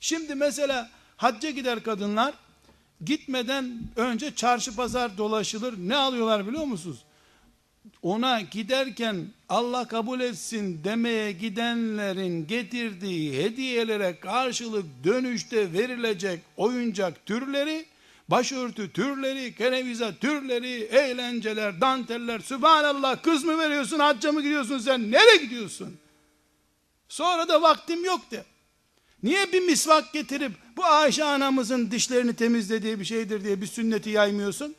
Şimdi mesela hacca gider kadınlar, gitmeden önce çarşı pazar dolaşılır. Ne alıyorlar biliyor musunuz? Ona giderken Allah kabul etsin demeye gidenlerin getirdiği hediyelere karşılık dönüşte verilecek oyuncak türleri başörtü türleri, kenevize türleri, eğlenceler, danteller, sübhanallah kız mı veriyorsun, hacca mı gidiyorsun sen, nereye gidiyorsun? Sonra da vaktim yok de. Niye bir misvak getirip bu Ayşe anamızın dişlerini temizlediği bir şeydir diye bir sünneti yaymıyorsun?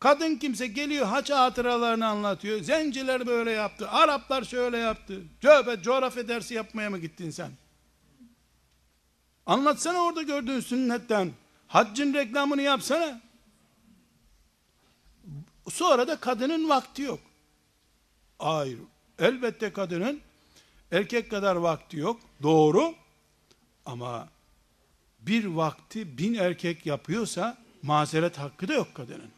Kadın kimse geliyor haç hatıralarını anlatıyor. Zenciler böyle yaptı. Araplar şöyle yaptı. Cöbe coğrafya dersi yapmaya mı gittin sen? Anlatsana orada gördüğün sünnetten. Haccın reklamını yapsana. Sonra da kadının vakti yok. Hayır. Elbette kadının erkek kadar vakti yok. Doğru. Ama bir vakti bin erkek yapıyorsa mazeret hakkı da yok kadının.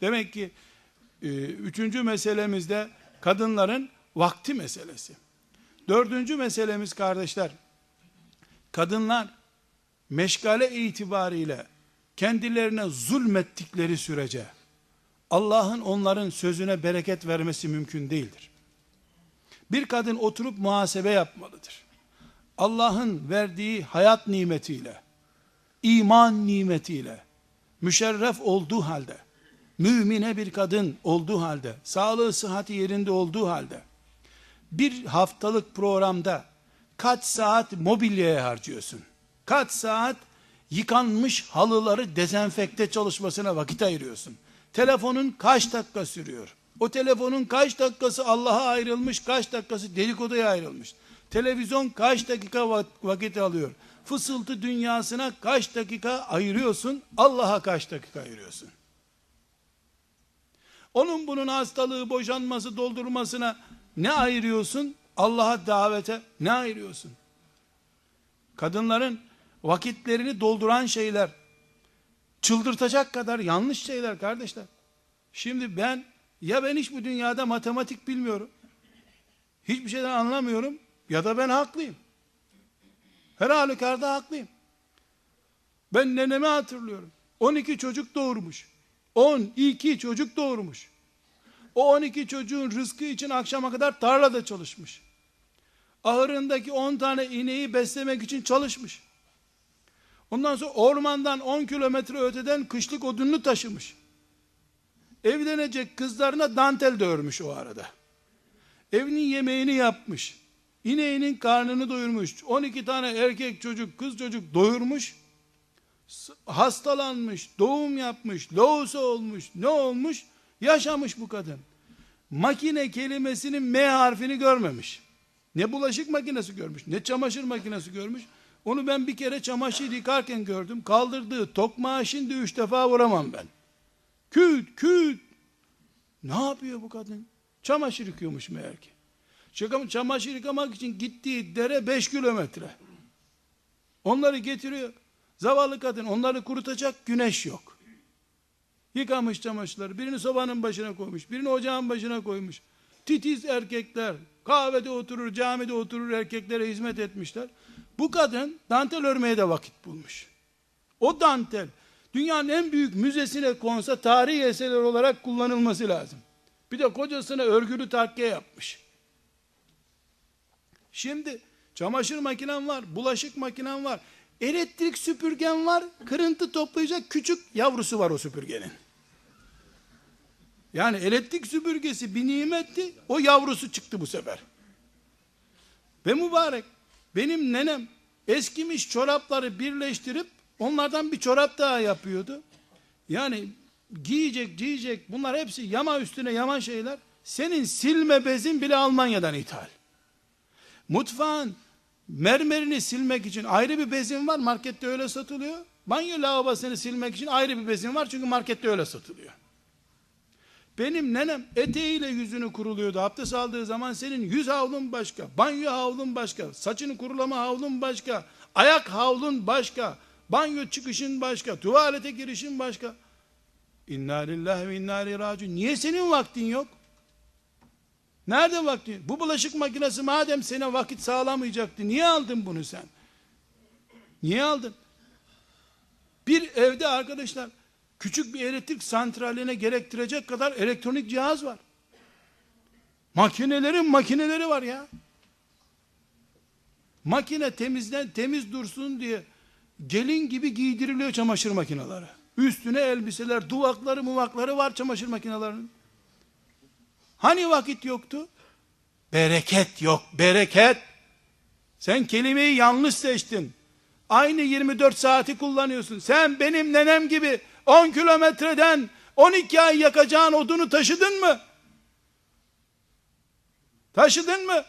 Demek ki e, üçüncü meselemizde kadınların vakti meselesi. Dördüncü meselemiz kardeşler, kadınlar meşgale itibariyle kendilerine zulmettikleri sürece Allah'ın onların sözüne bereket vermesi mümkün değildir. Bir kadın oturup muhasebe yapmalıdır. Allah'ın verdiği hayat nimetiyle, iman nimetiyle, müşerref olduğu halde, mümine bir kadın olduğu halde, sağlığı sıhhati yerinde olduğu halde, bir haftalık programda kaç saat mobilyaya harcıyorsun? Kaç saat yıkanmış halıları dezenfekte çalışmasına vakit ayırıyorsun? Telefonun kaç dakika sürüyor? O telefonun kaç dakikası Allah'a ayrılmış, kaç dakikası dedikoduya ayrılmış? Televizyon kaç dakika vakit alıyor? Fısıltı dünyasına kaç dakika ayırıyorsun? Allah'a kaç dakika ayırıyorsun? Onun bunun hastalığı, boşanması, doldurmasına ne ayırıyorsun? Allah'a davete ne ayırıyorsun? Kadınların vakitlerini dolduran şeyler, çıldırtacak kadar yanlış şeyler kardeşler. Şimdi ben, ya ben hiç bu dünyada matematik bilmiyorum, hiçbir şeyden anlamıyorum, ya da ben haklıyım. Her halükarda haklıyım. Ben nenemi hatırlıyorum. 12 çocuk doğurmuş. 12 çocuk doğurmuş. O 12 çocuğun rızkı için akşama kadar tarlada çalışmış. Ahırındaki 10 tane ineği beslemek için çalışmış. Ondan sonra ormandan 10 kilometre öteden kışlık odununu taşımış. Evlenecek kızlarına dantel de örmüş o arada. Evinin yemeğini yapmış. İneğinin karnını doyurmuş. 12 tane erkek çocuk, kız çocuk doyurmuş. Hastalanmış, doğum yapmış, loğusa olmuş, ne olmuş? Yaşamış bu kadın. Makine kelimesinin M harfini görmemiş. Ne bulaşık makinesi görmüş, ne çamaşır makinesi görmüş. Onu ben bir kere çamaşır yıkarken gördüm. Kaldırdığı tokmağı şimdi üç defa vuramam ben. Küt küt. Ne yapıyor bu kadın? Çamaşır yıkıyormuş meğer ki. Çamaşır yıkamak için gittiği dere beş kilometre. Onları getiriyor. Zavallı kadın onları kurutacak güneş yok. Yıkamış çamaşırları. Birini sobanın başına koymuş. Birini ocağın başına koymuş. Titiz erkekler. Kahvede oturur, camide oturur erkeklere hizmet etmişler. Bu kadın dantel örmeye de vakit bulmuş. O dantel dünyanın en büyük müzesine konsa tarihi eserler olarak kullanılması lazım. Bir de kocasına örgülü takkiye yapmış. Şimdi çamaşır makinen var, bulaşık makinen var, elektrik süpürgen var, kırıntı toplayacak küçük yavrusu var o süpürgenin. Yani elektrik süpürgesi bir nimetti, o yavrusu çıktı bu sefer. Ve mübarek, benim nenem eskimiş çorapları birleştirip onlardan bir çorap daha yapıyordu. Yani giyecek, giyecek bunlar hepsi yama üstüne yaman şeyler. Senin silme bezin bile Almanya'dan ithal. Mutfağın mermerini silmek için ayrı bir bezin var. Markette öyle satılıyor. Banyo lavabosunu silmek için ayrı bir bezin var. Çünkü markette öyle satılıyor. Benim nenem eteğiyle yüzünü kuruluyordu. Abdest aldığı zaman senin yüz havlun başka, banyo havlun başka, saçını kurulama havlun başka, ayak havlun başka, banyo çıkışın başka, tuvalete girişin başka. İnna lillahi ve inna ileyhi. Niye senin vaktin yok? Nerede vaktin? Bu bulaşık makinesi madem sana vakit sağlamayacaktı. Niye aldın bunu sen? Niye aldın? Bir evde arkadaşlar küçük bir elektrik santraline gerektirecek kadar elektronik cihaz var. Makinelerin makineleri var ya. Makine temizlen temiz dursun diye gelin gibi giydiriliyor çamaşır makineleri. Üstüne elbiseler, duvakları, muvakları var çamaşır makinelerinin. Hani vakit yoktu? Bereket yok, bereket. Sen kelimeyi yanlış seçtin. Aynı 24 saati kullanıyorsun. Sen benim nenem gibi 10 kilometreden 12 ay yakacağın odunu taşıdın mı? Taşıdın mı?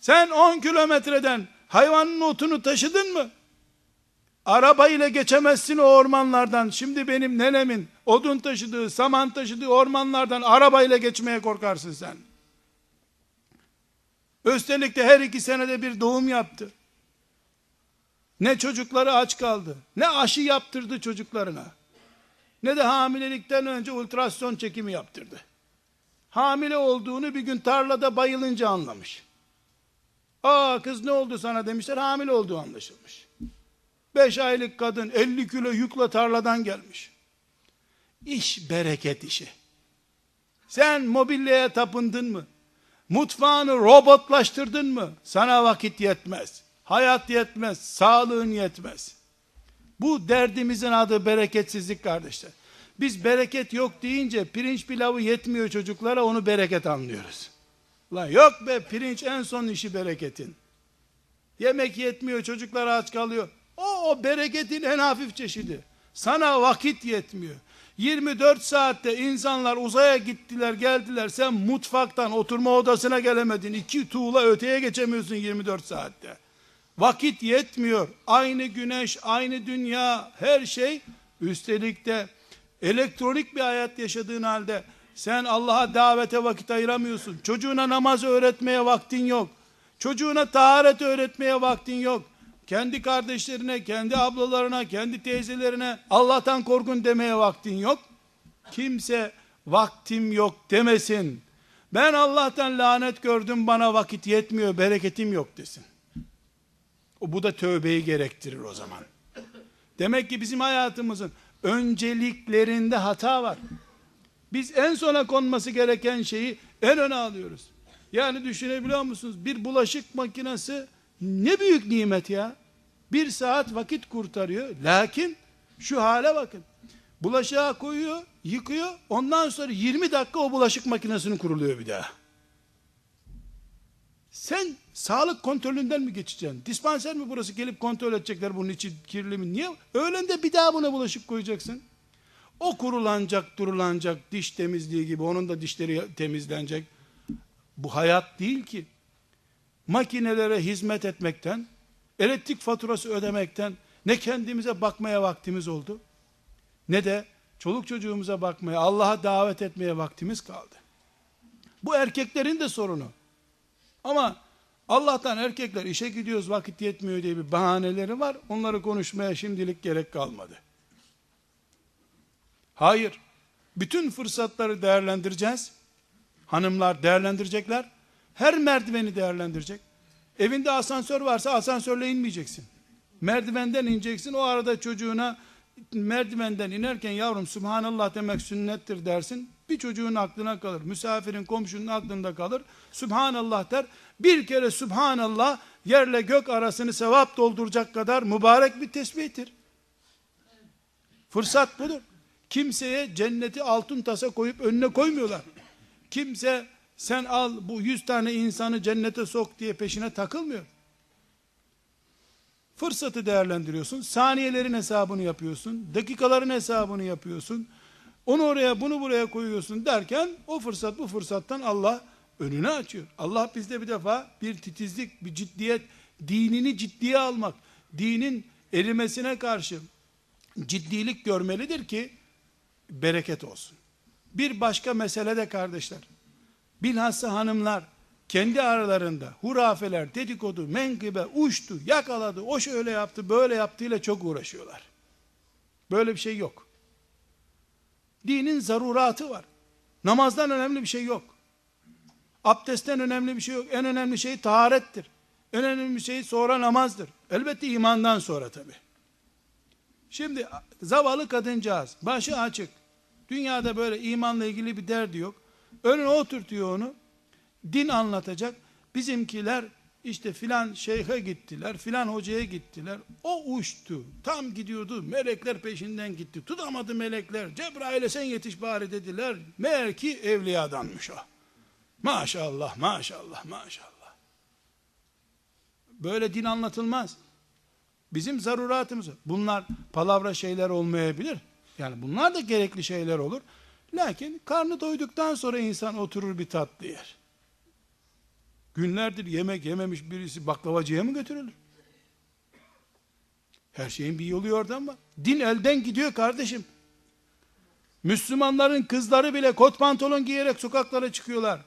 Sen 10 kilometreden hayvanın otunu taşıdın mı? Araba ile geçemezsin o ormanlardan. Şimdi benim nenemin odun taşıdığı, saman taşıdığı ormanlardan arabayla geçmeye korkarsın sen. Üstelik de her iki senede bir doğum yaptı. Ne çocukları aç kaldı, ne aşı yaptırdı çocuklarına. Ne de hamilelikten önce ultrason çekimi yaptırdı. Hamile olduğunu bir gün tarlada bayılınca anlamış. Aa kız ne oldu sana demişler, hamile olduğu anlaşılmış. Beş aylık kadın 50 kilo yükle tarladan gelmiş. İş bereket işi. Sen mobilyaya tapındın mı? Mutfağını robotlaştırdın mı? Sana vakit yetmez. Hayat yetmez. Sağlığın yetmez. Bu derdimizin adı bereketsizlik kardeşler. Biz bereket yok deyince pirinç pilavı yetmiyor çocuklara onu bereket anlıyoruz. Lan yok be pirinç en son işi bereketin. Yemek yetmiyor çocuklar aç kalıyor. O, o bereketin en hafif çeşidi. Sana vakit yetmiyor. 24 saatte insanlar uzaya gittiler geldiler. Sen mutfaktan oturma odasına gelemedin. İki tuğla öteye geçemiyorsun 24 saatte. Vakit yetmiyor. Aynı güneş, aynı dünya, her şey. Üstelik de elektronik bir hayat yaşadığın halde sen Allah'a davete vakit ayıramıyorsun. Çocuğuna namaz öğretmeye vaktin yok. Çocuğuna taharet öğretmeye vaktin yok. Kendi kardeşlerine, kendi ablalarına, kendi teyzelerine Allah'tan korkun demeye vaktin yok. Kimse vaktim yok demesin. Ben Allah'tan lanet gördüm bana vakit yetmiyor, bereketim yok desin. O bu da tövbeyi gerektirir o zaman. Demek ki bizim hayatımızın önceliklerinde hata var. Biz en sona konması gereken şeyi en öne alıyoruz. Yani düşünebiliyor musunuz? Bir bulaşık makinesi ne büyük nimet ya. Bir saat vakit kurtarıyor. Lakin şu hale bakın. Bulaşığa koyuyor, yıkıyor. Ondan sonra 20 dakika o bulaşık makinesinin kuruluyor bir daha. Sen sağlık kontrolünden mi geçeceksin? Dispanser mi burası gelip kontrol edecekler bunun içi kirli mi? Niye? Öğlende bir daha buna bulaşık koyacaksın. O kurulanacak, durulanacak, diş temizliği gibi onun da dişleri temizlenecek. Bu hayat değil ki. Makinelere hizmet etmekten, elektrik faturası ödemekten ne kendimize bakmaya vaktimiz oldu, ne de çoluk çocuğumuza bakmaya, Allah'a davet etmeye vaktimiz kaldı. Bu erkeklerin de sorunu. Ama Allah'tan erkekler işe gidiyoruz vakit yetmiyor diye bir bahaneleri var. Onları konuşmaya şimdilik gerek kalmadı. Hayır. Bütün fırsatları değerlendireceğiz. Hanımlar değerlendirecekler. Her merdiveni değerlendirecek. Evinde asansör varsa asansörle inmeyeceksin. Merdivenden ineceksin. O arada çocuğuna merdivenden inerken yavrum Subhanallah demek sünnettir dersin. Bir çocuğun aklına kalır. Misafirin, komşunun aklında kalır. Subhanallah der. Bir kere Subhanallah yerle gök arasını sevap dolduracak kadar mübarek bir tesbihtir. Fırsat budur. Kimseye cenneti altın tasa koyup önüne koymuyorlar. Kimse sen al bu yüz tane insanı cennete sok diye peşine takılmıyor. Fırsatı değerlendiriyorsun. Saniyelerin hesabını yapıyorsun. Dakikaların hesabını yapıyorsun. Onu oraya bunu buraya koyuyorsun derken o fırsat bu fırsattan Allah önünü açıyor. Allah bizde bir defa bir titizlik, bir ciddiyet, dinini ciddiye almak, dinin erimesine karşı ciddilik görmelidir ki bereket olsun. Bir başka mesele de kardeşler. Bilhassa hanımlar kendi aralarında hurafeler, dedikodu, menkıbe, uçtu, yakaladı, o şöyle yaptı, böyle yaptı ile çok uğraşıyorlar. Böyle bir şey yok. Dinin zaruratı var. Namazdan önemli bir şey yok. Abdestten önemli bir şey yok. En önemli şey taharettir. En önemli şey sonra namazdır. Elbette imandan sonra tabi. Şimdi zavallı kadıncağız, başı açık. Dünyada böyle imanla ilgili bir derdi yok. Önüne oturtuyor onu. Din anlatacak. Bizimkiler işte filan şeyhe gittiler, filan hocaya gittiler. O uçtu. Tam gidiyordu. Melekler peşinden gitti. Tutamadı melekler. Cebrail'e sen yetiş bari dediler. Meğer ki evliyadanmış o. Maşallah, maşallah, maşallah. Böyle din anlatılmaz. Bizim zaruratımız. Bunlar palavra şeyler olmayabilir. Yani bunlar da gerekli şeyler olur. Lakin karnı doyduktan sonra insan oturur bir tatlı yer. Günlerdir yemek yememiş birisi baklavacıya mı götürülür? Her şeyin bir yolu oradan var. Din elden gidiyor kardeşim. Müslümanların kızları bile kot pantolon giyerek sokaklara çıkıyorlar.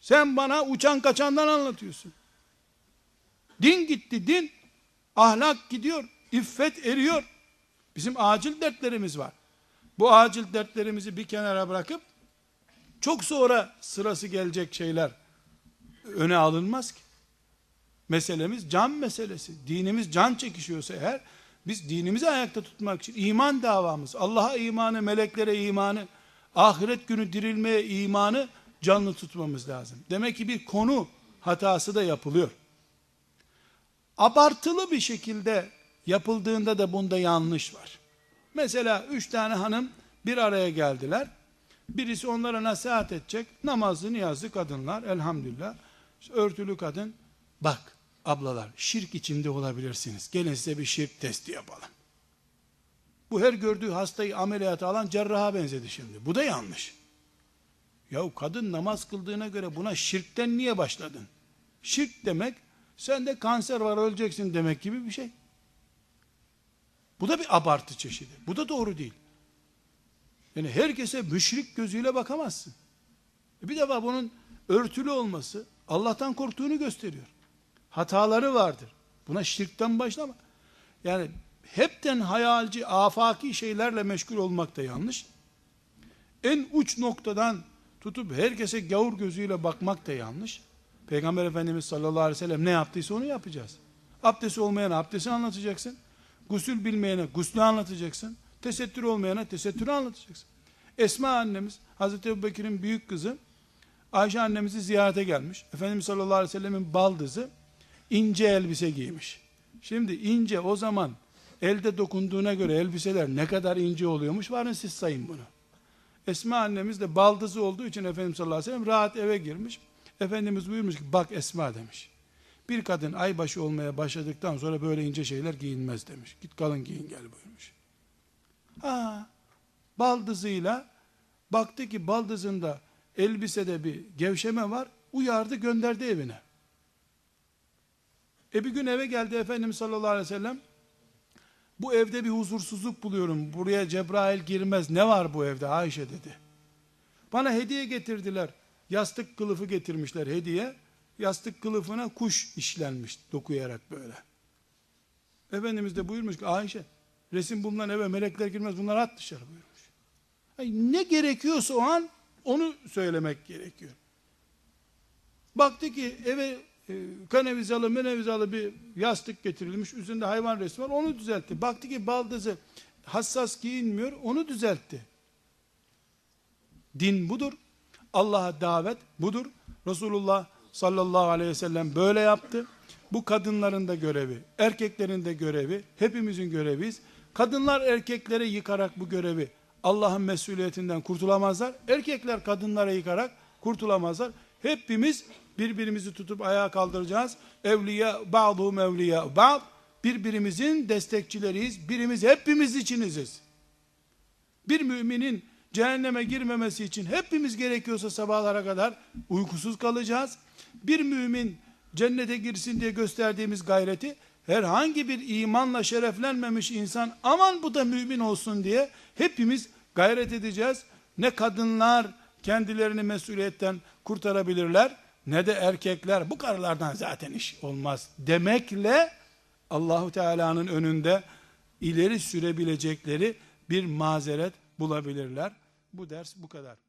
Sen bana uçan kaçandan anlatıyorsun. Din gitti din. Ahlak gidiyor. İffet eriyor. Bizim acil dertlerimiz var. Bu acil dertlerimizi bir kenara bırakıp çok sonra sırası gelecek şeyler öne alınmaz ki. Meselemiz can meselesi. Dinimiz can çekişiyorsa eğer biz dinimizi ayakta tutmak için iman davamız, Allah'a imanı, meleklere imanı, ahiret günü dirilmeye imanı canlı tutmamız lazım. Demek ki bir konu hatası da yapılıyor. Abartılı bir şekilde yapıldığında da bunda yanlış var. Mesela üç tane hanım bir araya geldiler. Birisi onlara nasihat edecek. Namazlı niyazlı kadınlar elhamdülillah. Örtülü kadın. Bak ablalar şirk içinde olabilirsiniz. Gelin size bir şirk testi yapalım. Bu her gördüğü hastayı ameliyata alan cerraha benzedi şimdi. Bu da yanlış. Yahu kadın namaz kıldığına göre buna şirkten niye başladın? Şirk demek sende kanser var öleceksin demek gibi bir şey. Bu da bir abartı çeşidi. Bu da doğru değil. Yani herkese müşrik gözüyle bakamazsın. Bir defa bunun örtülü olması Allah'tan korktuğunu gösteriyor. Hataları vardır. Buna şirkten başlama. Yani hepten hayalci, afaki şeylerle meşgul olmak da yanlış. En uç noktadan tutup herkese gavur gözüyle bakmak da yanlış. Peygamber Efendimiz sallallahu aleyhi ve sellem ne yaptıysa onu yapacağız. Abdesti olmayana abdesti anlatacaksın. Gusül bilmeyene guslü anlatacaksın. Tesettür olmayana tesettürü anlatacaksın. Esma annemiz, Hazreti Ebu Bekir'in büyük kızı, Ayşe annemizi ziyarete gelmiş. Efendimiz sallallahu aleyhi ve sellemin baldızı, ince elbise giymiş. Şimdi ince o zaman elde dokunduğuna göre elbiseler ne kadar ince oluyormuş varın siz sayın bunu. Esma annemiz de baldızı olduğu için Efendimiz sallallahu aleyhi ve sellem rahat eve girmiş. Efendimiz buyurmuş ki bak Esma demiş. Bir kadın aybaşı olmaya başladıktan sonra böyle ince şeyler giyinmez demiş. Git kalın giyin gel buyurmuş. Ha, baldızıyla baktı ki baldızında elbisede bir gevşeme var. Uyardı gönderdi evine. E bir gün eve geldi Efendimiz sallallahu aleyhi ve sellem. Bu evde bir huzursuzluk buluyorum. Buraya Cebrail girmez. Ne var bu evde Ayşe dedi. Bana hediye getirdiler. Yastık kılıfı getirmişler hediye. Yastık kılıfına kuş işlenmiş dokuyarak böyle. Efendimiz de buyurmuş ki Ayşe resim bulunan eve melekler girmez bunlar at dışarı buyurmuş. Yani ne gerekiyorsa o an onu söylemek gerekiyor. Baktı ki eve e, kanevizalı menevizalı bir yastık getirilmiş. Üzerinde hayvan resmi var. Onu düzeltti. Baktı ki baldızı hassas giyinmiyor. Onu düzeltti. Din budur. Allah'a davet budur. Resulullah sallallahu aleyhi ve sellem böyle yaptı. Bu kadınların da görevi, erkeklerin de görevi, hepimizin göreviyiz. Kadınlar erkeklere yıkarak bu görevi Allah'ın mesuliyetinden kurtulamazlar. Erkekler kadınlara yıkarak kurtulamazlar. Hepimiz birbirimizi tutup ayağa kaldıracağız. Evliya, ba'duhum evliya, ba'd. Birbirimizin destekçileriyiz. Birimiz hepimiz içiniziz. Bir müminin cehenneme girmemesi için hepimiz gerekiyorsa sabahlara kadar uykusuz kalacağız. Bir mümin cennete girsin diye gösterdiğimiz gayreti herhangi bir imanla şereflenmemiş insan aman bu da mümin olsun diye hepimiz gayret edeceğiz. Ne kadınlar kendilerini mesuliyetten kurtarabilirler ne de erkekler bu karılardan zaten iş olmaz demekle Allahu Teala'nın önünde ileri sürebilecekleri bir mazeret bulabilirler. Bu ders bu kadar.